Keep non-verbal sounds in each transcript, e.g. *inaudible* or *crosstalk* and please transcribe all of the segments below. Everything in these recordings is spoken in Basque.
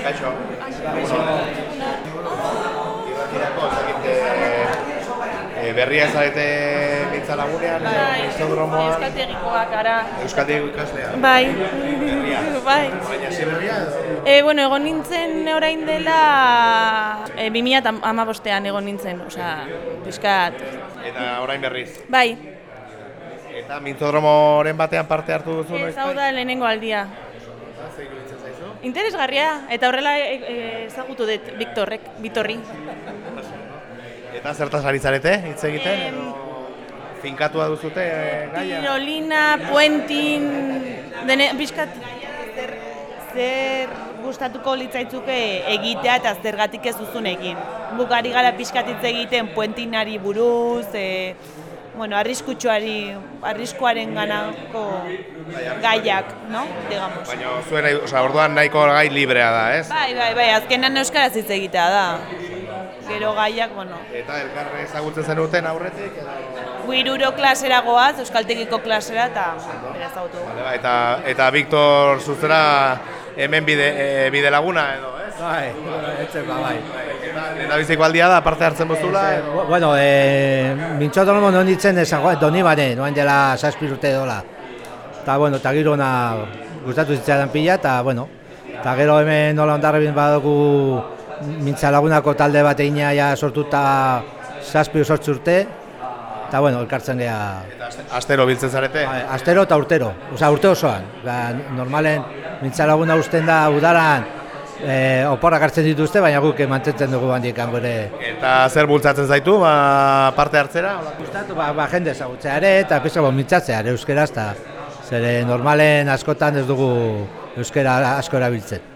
Kaixo. Eh, eh, berria zarete mintza lagunean, Bai, izodromoan, Euskategikoak gara. Euskatik ikaslea. Bai, *laughs* bai. Baina zi berria edo? E, bueno, egon nintzen orain dela e, 2008an egon nintzen, osea, pixkat. Eta orain berriz. Bai, Eta mintzodromoren batean parte hartu duzu ez hau da lehenengo aldia. Interesgarria, eta horrela e, e, ezagutu dut Viktorrek, Bitorri. Eta zertaz ari zarete, hitz egiten? Edo finkatua duzute eh, gaia? Tirolina, puentin, dene, pixkat, zer, zer gustatuko litzaitzuke egitea eta zergatik ez duzun egin. Bukari gara pixkat hitz egiten puentinari buruz, e, bueno, arriskutsuari, arriskuaren ganako gaiak, no? Digamos. Baina zuen, nahi- osea, orduan nahiko gai librea da, ez? Bai, bai, bai, azkenan euskaraz hitz egitea da. Gero gaiak, bueno, Eta elkarre ezagutzen zenuten aurretik edo? guiruro klasera goaz, euskaltegiko klasera, eta ezagutu. Vale, ba, eta, eta Viktor zuzera hemen bide, e, bide laguna edo, ez? Bai, etxeko, bai. Eta biziko aldia da, parte hartzen bozula edo? Bu- Bueno, eh, mintxotonomo non ditzen ezago, doni bane, noen dela zazpi urte dola. Eta, bueno, eta gero ona gustatu zitzaidan pila, eta, bueno, eta gero hemen nola ondarrebin badugu mintzalagunako talde bat egina ja sortuta zazpi sortzi urte, eta, bueno, elkartzen geha Astero biltzen zarete? Bai, astero eta urtero, osea urte osoan. Ba, normalen mintzalaguna usten da udaran e, oporrak hartzen dituzte, baina guk mantentzen dugu handik gure Eta zer bultzatzen zaitu, ba, parte hartzera? Gustatu ba, ba jende ezagutzea ere eta pizka bo mintzatzea ere euskeraz eta zere normalen askotan ez dugu euskera asko erabiltzen.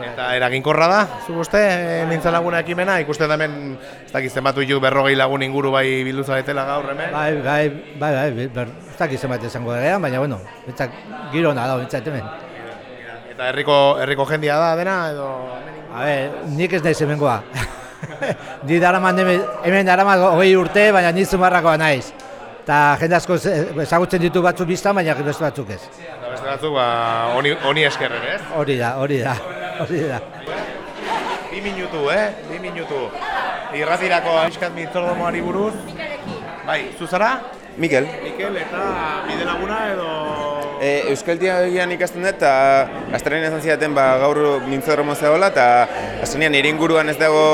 Eta eraginkorra da, zu uste, e, mintza laguna ekimena? Ikuste da hemen, ez dakiz zenbatu ju berrogei lagun inguru bai bildu zaretela gaur hemen? Bai, bai, bai, bai, ber, ez dakit zenbat izango gara, baina bueno, bintzak giro da, bintzat hemen. Eta herriko, herriko jendia da dena edo? A ber, nik ez naiz hemengoa. *laughs* Ni daraman hemen, hemen daraman hogei urte, baina ni zumarrakoa naiz. Eta jende asko ze- ezagutzen ditu batzuk biztan, baina beste batzuk ez. Eta beste batzuk, ba, honi, honi eskerren, ez? Hori da, hori da, hori da. Bi minutu, eh? Bi minutu. Irratirako aizkat mintzordomoari buruz. Bai, zuzara? Mikel, Mikel, eta bide laguna edo... e, Euskaltiagian ikasten dut, eta astelenean izan zidaten ba, gaur mintzorromo zegoela, eta azkenean nire inguruan ez dago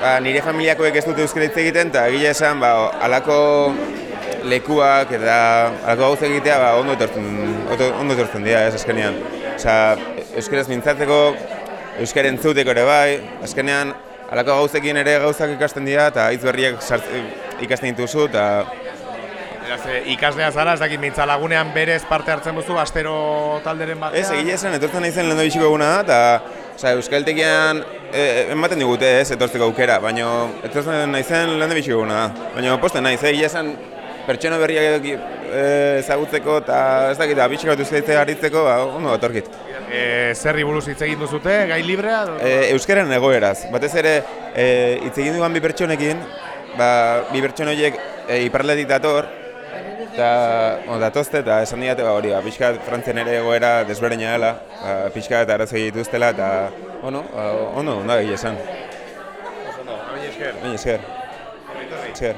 ba, nire familiakoek ez dute euskara egiten, eta egia esan ba, alako lekuak eta alako gauz egitea ba, ondo etortzen, ondo etortzen dira ez azkenean. Osea, euskaraz mintzatzeko, euskara entzuteko ere bai, azkenean alako gauzekin ere gauzak ikasten dira, eta hitz berriak ikasten dituzu, eta Eh, ikaslea zara, ez dakit mintza lagunean berez parte hartzen duzu, astero talderen batean. Ez, egia esan, etortzen naizen lehen biziko eguna da, eta oza, Euskaltegian e, ematen digute ez, etortzeko aukera, baina etortzen naizen lehen biziko eguna da. Baina posten naiz, eh, egia esan, pertsona berriak e, ezagutzeko eta ez dakit, abitxika bat euskalitzea aritzeko, ba, ondo etorkit. E, zerri buruz hitz egin duzute, gai librea? E, euskaren egoeraz, batez ere e, hitz egin duan bi pertsonekin, ba, bi pertsona horiek e, iparletik dator, eta bueno, datozte eta esan diate ba, hori, ba, pixka frantzian ere egoera desberdina dela, ba, pixka bat arazoi dituztela eta ono, ba, ondo, egia esan. Baina esker. Baina esker. Esker.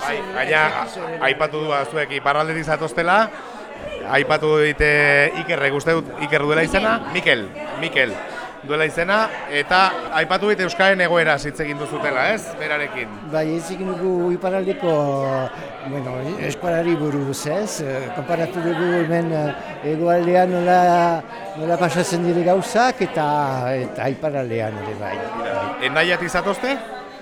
Bai, gaina, a- aipatu du zuek iparraldetik zatoztela, aipatu dite Ikerrek, uste dut Iker duela izena, Mikel, Mikel duela izena, eta aipatu dite Euskaren egoera hitz egin duzutela, ez, berarekin. Bai, ez egin dugu iparaldeko bueno, eskualari buruz, ez? Eh, Konparatu dugu hemen eh, hegoaldean nola, nola pasatzen dire gauzak eta eta iparaldean ere bai. Endaiatik zatozte?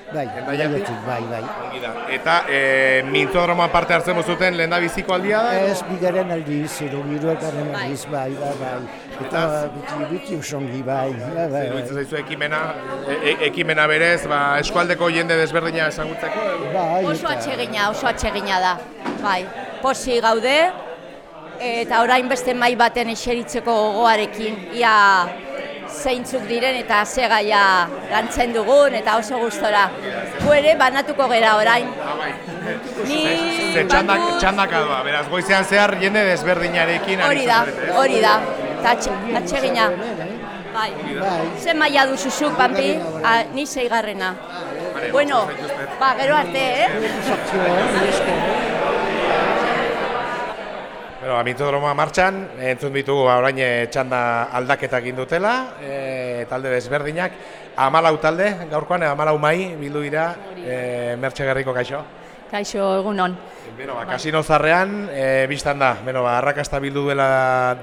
Bai, Hendaiatik? Hendaiatik, bai, bai. Ongi da. Eta e, mintzodroman parte hartzen zuten lehen da biziko aldia da? Ez bigaren aldiz, edo giroekaren aldiz, bai, bai, bai. Eta biti, biti usongi, bai, bai, bai. bai. Iruditzen zaizu ekimena, e, e- ekimena berez, ba, eskualdeko jende desberdina ezagutzeko? edo? Bai, Oso atsegina, oso atsegina da. Bai, posi gaude eta orain beste mai baten eseritzeko gogoarekin ia zeintzuk diren eta ze gaia lantzen dugun eta oso gustora. Gu ere banatuko gera orain. Ni Ze txandak, bandu- txandaka doa, beraz, goizean zehar jende desberdinarekin hori da, hori da. Eta atse- atsegina. Bai. Ze maila duzuzuk, Pampi? Hirugarrena, bai. Ah, ni zeigarrena. Bueno, ba, gero arte, eh? Bueno, amintodromoa martxan, entzun ditugu ba, orain eh, txanda aldaketak egin dutela, e, talde desberdinak, amalau talde, gaurkoan, eh, amalau mai, bildu dira, e, Mertxe Gerriko kaixo. Kaixo, egunon. Beno, ba, kasino zarrean, e, biztan da, beno, ba, arrakasta bildu duela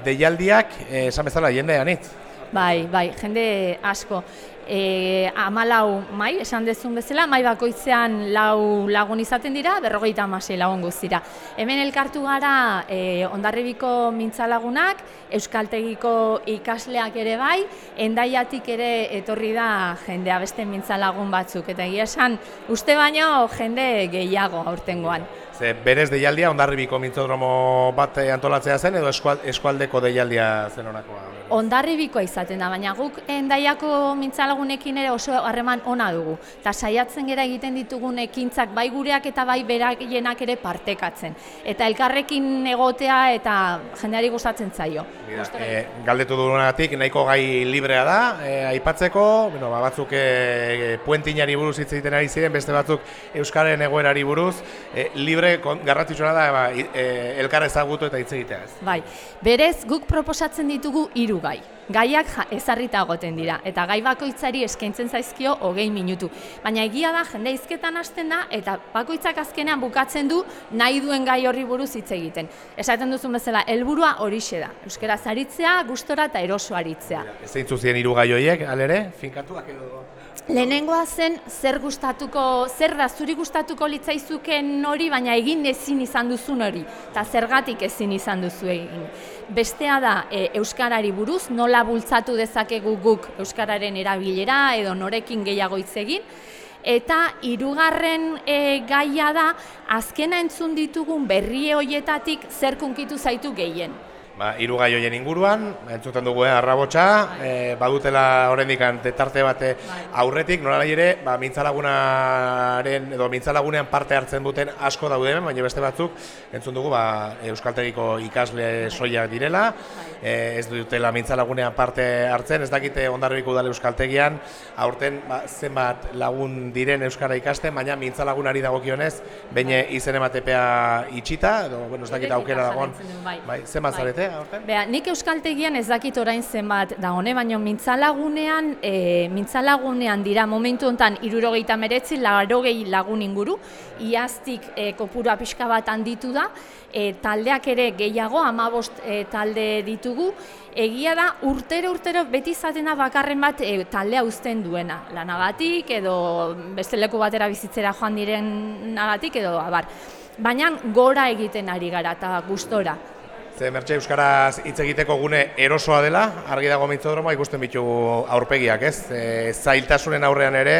deialdiak, esan bezala, jende anitz. Bai, bai, jende asko. E, amalau mai, esan dezun bezala, mai bakoitzean lau lagun izaten dira, berrogeita hamasei lagun guztira. Hemen elkartu gara e, ondarribiko mintzalagunak, euskaltegiko ikasleak ere bai, endaiatik ere etorri da jendea beste mintzalagun batzuk. Eta egia esan, uste baino jende gehiago aurtengoan. Ze, berez deialdia, ondarribiko mintzodromo bat antolatzea zen, edo eskual, eskualdeko deialdia zen honakoa. Ondarribikoa izaten da, baina guk endaiako mintzalagunekin ere oso harreman ona dugu. Ta saiatzen gera egiten ditugun ekintzak bai gureak eta bai beraienak ere partekatzen. Eta elkarrekin egotea eta jendeari gustatzen zaio. E, galdetu dugunagatik nahiko gai librea da, e, aipatzeko, bueno, ba, batzuk e, puentinari buruz hitz egiten ari ziren, beste batzuk euskaren egoerari buruz, e, libre garrantzitsua da ba, e, elkar ezagutu eta hitz egitea. Bai, berez guk proposatzen ditugu hiru gai. Gaiak ja, ezarrita egoten dira eta gai bakoitzari eskaintzen zaizkio hogei minutu. Baina egia da jende hizketan hasten da eta bakoitzak azkenean bukatzen du nahi duen gai horri buruz hitz egiten. Esaten duzun bezala, helburua horixe da. Euskara zaritzea, gustora eta eroso aritzea. Zeintzu ziren hiru gai horiek, alere, finkatuak edo... Lehenengoa zen zer gustatuko, zer da zuri gustatuko litzaizuken hori, baina egin ezin izan duzun hori, eta zergatik ezin izan duzu egin. Bestea da e, euskarari buruz, nola bultzatu dezakegu guk euskararen erabilera edo norekin gehiago hitz egin. Eta hirugarren e, gaia da azkena entzun ditugun berrie hoietatik zer kunkitu zaitu gehien. Ba, hiru gai horien inguruan, entzuten dugu eh, arrabotsa, e, badutela oraindik tarte bate aurretik, nola nahi ere, ba, mintzalagunaren edo mintzalagunean parte hartzen duten asko daude baina beste batzuk entzun dugu ba, euskaltegiko ikasle soilak direla, e, ez dutela mintzalagunean parte hartzen, ez dakite ondarribiko udale euskaltegian, aurten ba, zenbat lagun diren euskara ikasten, baina mintzalagunari dagokionez, baina izen ematepea itxita, edo, bueno, ez dakit aukera dagoen, bai. bai, zenbat Bai. Zarete, aurten? Bea, nik euskaltegian ez dakit orain zenbat da hone, baina mintzalagunean, e, mintzalagunean dira momentu hontan irurogeita meretzi, larogei lagun inguru, iaztik e, kopurua pixka bat handitu da, e, taldeak ere gehiago, amabost e, talde ditugu, egia da urtero urtero beti izaten da bakarren bat e, taldea uzten duena, lanagatik edo beste leku batera bizitzera joan direnagatik edo abar. Baina gora egiten ari gara eta gustora. Ze mertxe euskaraz hitz egiteko gune erosoa dela, argi dago mintzodroma ikusten bitu aurpegiak, ez? E, zailtasunen aurrean ere,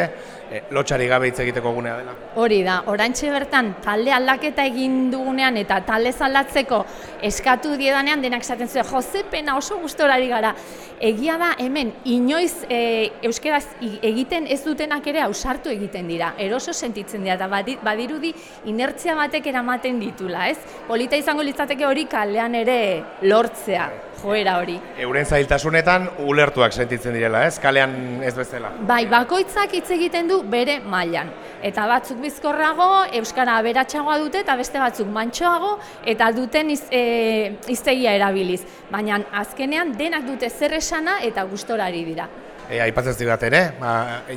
e, lotxari gabe hitz egiteko gunea dela. Hori da, oraintxe bertan talde aldaketa egin dugunean eta talde aldatzeko eskatu diedanean denak esaten zuen, Jose pena oso gustorari gara. Egia da hemen inoiz e, euskeraz egiten ez dutenak ere ausartu egiten dira. Eroso sentitzen dira eta badi- badirudi inertzia batek eramaten ditula, ez? Polita izango litzateke hori kalean ere lortzea, joera hori. Euren zailtasunetan ulertuak sentitzen direla, ez? Kalean ez bezala. Bai, bakoitzak hitz egiten du bere mailan. Eta batzuk bizkorrago, euskara aberatsagoa dute eta beste batzuk mantsoago eta duten iz, e, hiztegia erabiliz. Baina azkenean denak dute zer esana eta gustorari dira. E, aipatzen zigat ere, ba,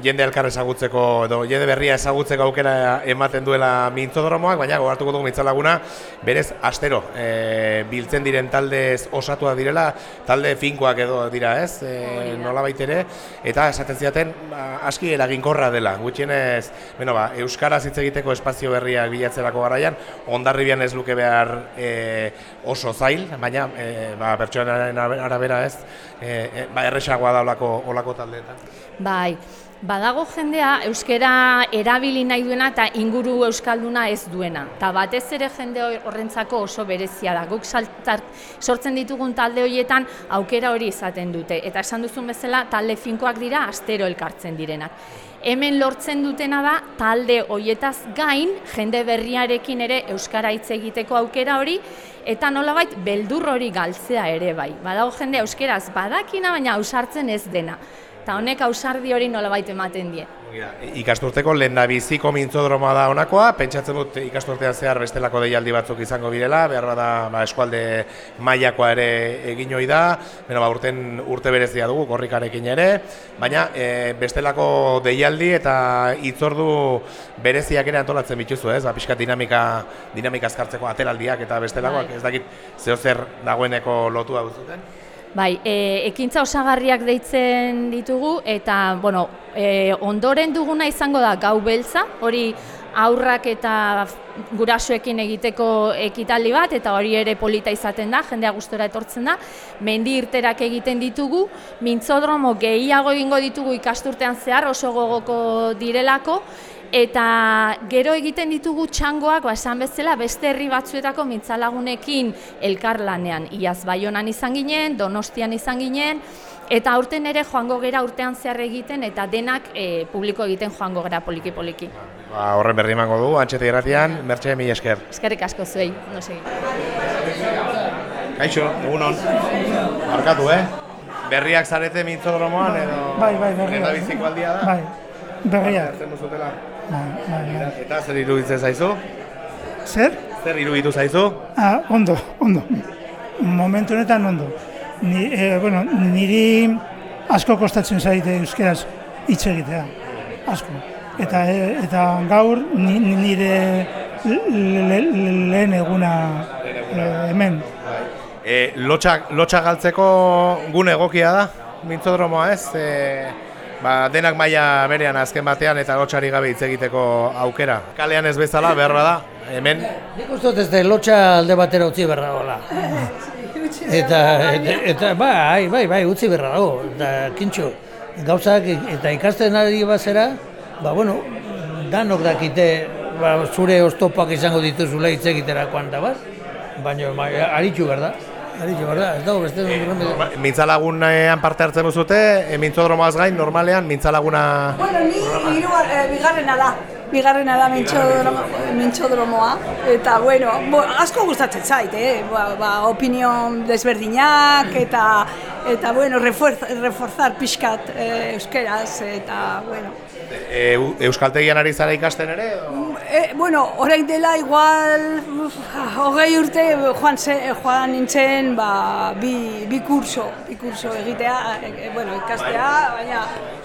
jende elkar ezagutzeko edo jende berria ezagutzeko aukera ematen duela mintzodromoak, baina gogartuko dugu mintzalaguna, berez astero e, biltzen diren taldez osatua direla, talde finkoak edo dira ez, e, nola ere, eta esaten zidaten ba, aski eraginkorra dela, gutxienez, bueno, ba, Euskaraz hitz egiteko espazio berriak bilatzerako garaian, ondarribian ez luke behar e, oso zail, baina e, ba, pertsonaren arabera ez, e, ba, erresagoa da olako, olako taldeetan. Bai, Badago jendea euskera erabili nahi duena eta inguru euskalduna ez duena. Ta batez ere jende horrentzako oso berezia da. Guk saltar, sortzen ditugun talde horietan aukera hori izaten dute. Eta esan duzun bezala talde finkoak dira astero elkartzen direnak. Hemen lortzen dutena da talde hoietaz gain jende berriarekin ere euskara hitz egiteko aukera hori eta nolabait beldur hori galtzea ere bai. Badago jende euskeraz badakina baina ausartzen ez dena. Eta honek ausardi hori nolabait ematen die. Ikasturteko lehendabiziko mintzodroma da honakoa, pentsatzen dut ikasturtean zehar bestelako deialdi batzuk izango direla, behar bada ba, eskualde mailakoa ere egin hoi da, beno, ba, urten urte berezia dugu korrikarekin ere, baina e, bestelako deialdi eta hitzordu bereziak ere antolatzen bituzu, ez? Ba, pixka dinamika, dinamika azkartzeko atelaldiak eta bestelakoak, ez dakit zeo zer dagoeneko lotua duzuten? Bai, e, ekintza osagarriak deitzen ditugu eta bueno, e, ondoren duguna izango da gau beltza, hori aurrak eta gurasoekin egiteko ekitaldi bat eta hori ere polita izaten da, jendea gustora etortzen da. Mendi irterak egiten ditugu, mintzodromo gehiago egingo ditugu ikasturtean zehar oso gogoko direlako eta gero egiten ditugu txangoak, ba, esan bezala, beste herri batzuetako mintzalagunekin elkarlanean. Iaz Baionan izan ginen, Donostian izan ginen, eta aurten ere joango gera urtean zehar egiten, eta denak e, publiko egiten joango gera poliki-poliki. Ba, horren berri emango du, antxete irratian, mertxe mi esker. Eskerrik asko zuei, no segi. Kaixo, egun hon. Markatu, eh? Berriak zarete mintzodromoan edo... Bai, bai, berriak. Eta biziko aldia da? Bai, berriak. Zertzen duzutela? Bai, bai, bai. Eta zer iruditzen zaizu? Zer? Zer iruditu zaizu? Ah, ondo, ondo. Momentu honetan ondo. Ni, eh, bueno, niri asko kostatzen zaite euskeraz hitz egitea. Asko. Eta, eh, eta gaur ni, ni- nire le- le- le- lehen eguna eh, hemen. E, lotxa, lotxa galtzeko gune egokia da, mintzodromoa ez? E, ba, denak maila berean azken batean eta lotxari gabe hitz egiteko aukera. Kalean ez bezala, behar da, hemen Nik uste ez da lotxa alde batera utzi berra dagoela. Eta, eta, eta bai, bai, bai, utzi berra dago. Eta kintxo, gauzak eta ikasten ari bazera, ba, bueno, danok dakite ba, zure oztopak izango dituzula hitz egiterakoan da bat, baina ba, aritxu behar da. Aritxu behar da, ez dago beste Norma- mintzalagunean parte hartzen duzute, e, mintzodromoaz gain, normalean, mintzalaguna... Bueno, ni hiru eh, bigarrena da. Bigarrena da mintxodromo, mintxodromoa. Eta, bueno, bo, asko gustatzen zait, eh? Ba, ba, opinion desberdinak eta, eta bueno, refuerz, reforzar pixkat eh, euskeraz, eta, bueno. E, eu- Euskaltegian ari zara ikasten ere? edo? E, bueno, orain dela igual hogei urte joan, ze, joan nintzen ba, bi, bi kurso, bi kurso egitea, e, bueno, ikastea, baina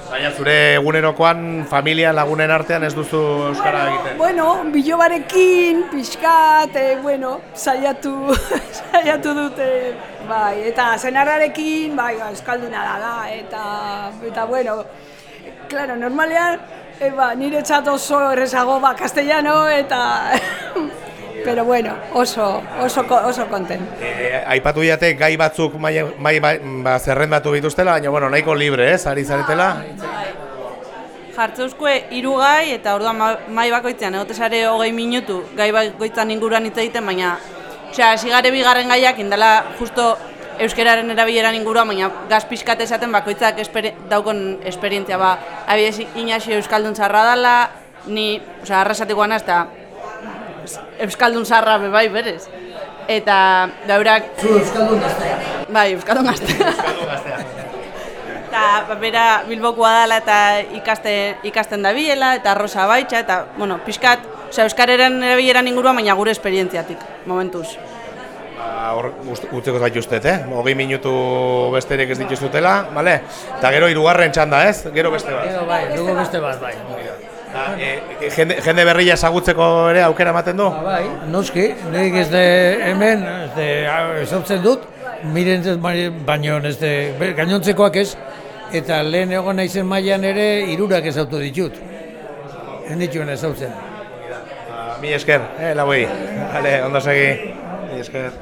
Baina zure egunerokoan familia lagunen artean ez duzu euskara egiten. Bueno, bilobarekin, pixkat, e, bueno, saiatu, *laughs* saiatu dute, bai, eta zenarrarekin, bai, ba, euskalduna da da, eta, eta bueno, claro, normalean, e, ba, nire txat oso errezago, ba, castellano, eta, pero bueno, oso, oso, oso kontent. E, aipatu diate gai batzuk mai, mai, mai, ba, zerrendatu bituztela, baina bueno, nahiko libre, ez, ari zaretela. Jartzeuzkue hiru gai eta orduan ma- mai bakoitzean egote sare hogei minutu gai bakoitzan inguruan hitz egiten, baina osea, hasi gare bigarren gaiak indala justo euskeraren erabileran inguruan, baina gaz pixkat esaten bakoitzak esperi, daukon esperientzia ba, abidez Inaxio euskaldun zarra dela, ni, osea, arrasatikoan eta euskaldun zarra be bai berez. Eta daurak Zu euskaldun gaztea. Bai, Euskaldun gaztea. *laughs* Eta ba, bera Bilbokoa dela eta ikaste, ikasten dabilela, eta Rosa Baitxa, eta, bueno, pixkat, osea, Euskararen erabileran inguruan, baina gure esperientziatik, momentuz. Hor utzeko zaituztet, eh? Hogei minutu besterik ez dituzutela, bale? Eta gero hirugarren txanda, ez? Gero beste bat. Gero bai, dugu beste bat, bai. Eta, e, e, jende, jende berria ezagutzeko ere aukera ematen du? Ba, bai, noski, nik ez de hemen, ez de, ezautzen dut, miren ez bai- baino ez de, gainontzekoak ez, eta lehen egon naizen mailan ere hirurak ezautu ditut. Ez dituen ezautzen. Mi esker, eh, lauei. Vale, ondo segi. Mi esker.